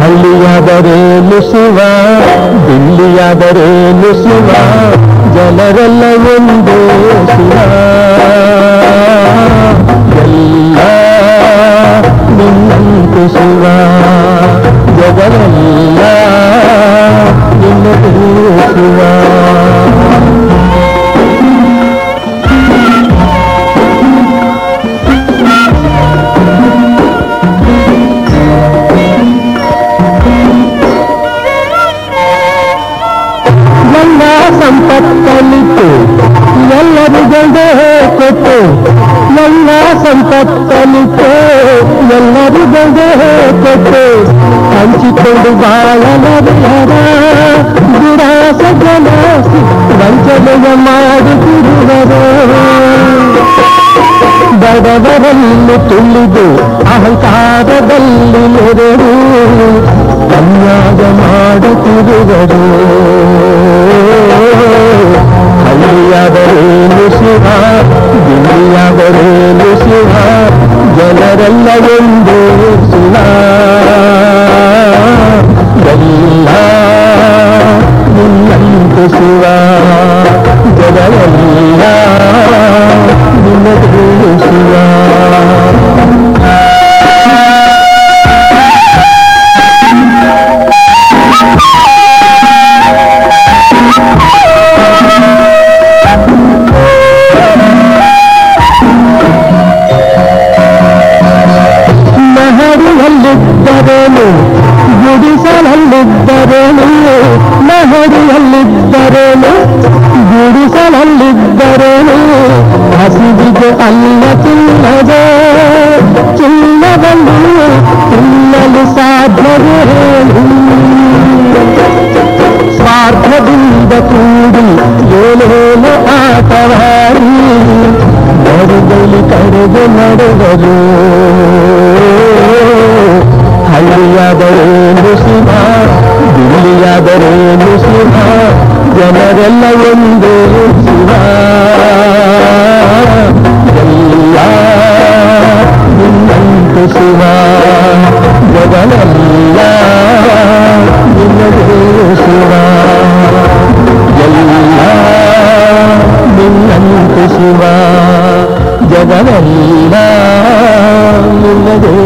ಹಳ್ಳಿಯಾದರೇನು ಶಿವ ದಿಲ್ಲಿಯಾದರೇನು ಶಿವ ಜನರೆಲ್ಲ ಒಂದೇ ಶಿವ ಎಲ್ಲ ಸಂಪತ್ತಲಿತ್ತು ಎಲ್ಲರಿಗೊಂದೇ ಕೊಟ್ಟು ಹಂಚಿಕೊಂಡು ಬಾಳಲರಿಯರ ದುರಾಸ ಜಲಾಸಿ ವಂಚನೆಯ ಮಾಡುತ್ತಿರುವರು ಬಡವರನ್ನು ತುಳಿದು ಅಹಂಕಾರದಲ್ಲಿ ನೆರೆದು ಅನ್ಯಾಯ ಮಾಡುತ್ತಿರುವರು ಹಳ್ಳಿಯಾದರೇನು ಶಿವ ದಿಲ್ಲಿಯಾದರೇನು ಶಿವ ಜನರೆಲ್ಲ ಒಂದೇ ಶಿವ ಎಲ್ಲ ನಿನ್ನಂತೆ ಶಿವ ಜಗವೆಲ್ಲ ಮಹಡಿಯಲ್ಲಿದ್ದರೇನು ಗುಡಿಸಲಲ್ಲಿದ್ದರೇನು ಮಹಡಿಯಲ್ಲಿದ್ದರೇನು ಗುಡಿಸಲಲ್ಲಿದ್ದರೇನು ಹಸಿವಿಗೆ ಅಲ್ಲ ಚಿನ್ನದ ಚಿನ್ನವನ್ನು ತಿನ್ನಲು ಸಾಧ್ಯವೇನು ಸ್ವಾರ್ಥದಿಂದ ಕೂಡಿ ಏನೇನು ಆಟವಾಡಿ ಬರುಗಲಿ ಕರೆದು ನಡೆದರು ಶಿವ ಜನರೆಲ್ಲ ಒಂದೇ ಶಿವ ಎಲ್ಲ ನಿನ್ನಂತೆ ಶಿವ ಜಗನೆಲ್ಲ ನಿನ್ನದೇ ಶಿವ ಎಲ್ಲ ನಿನ್ನಂತೆ ಶಿವ ಜಗನೆಲ್ಲ ನಿನ್ನದೇ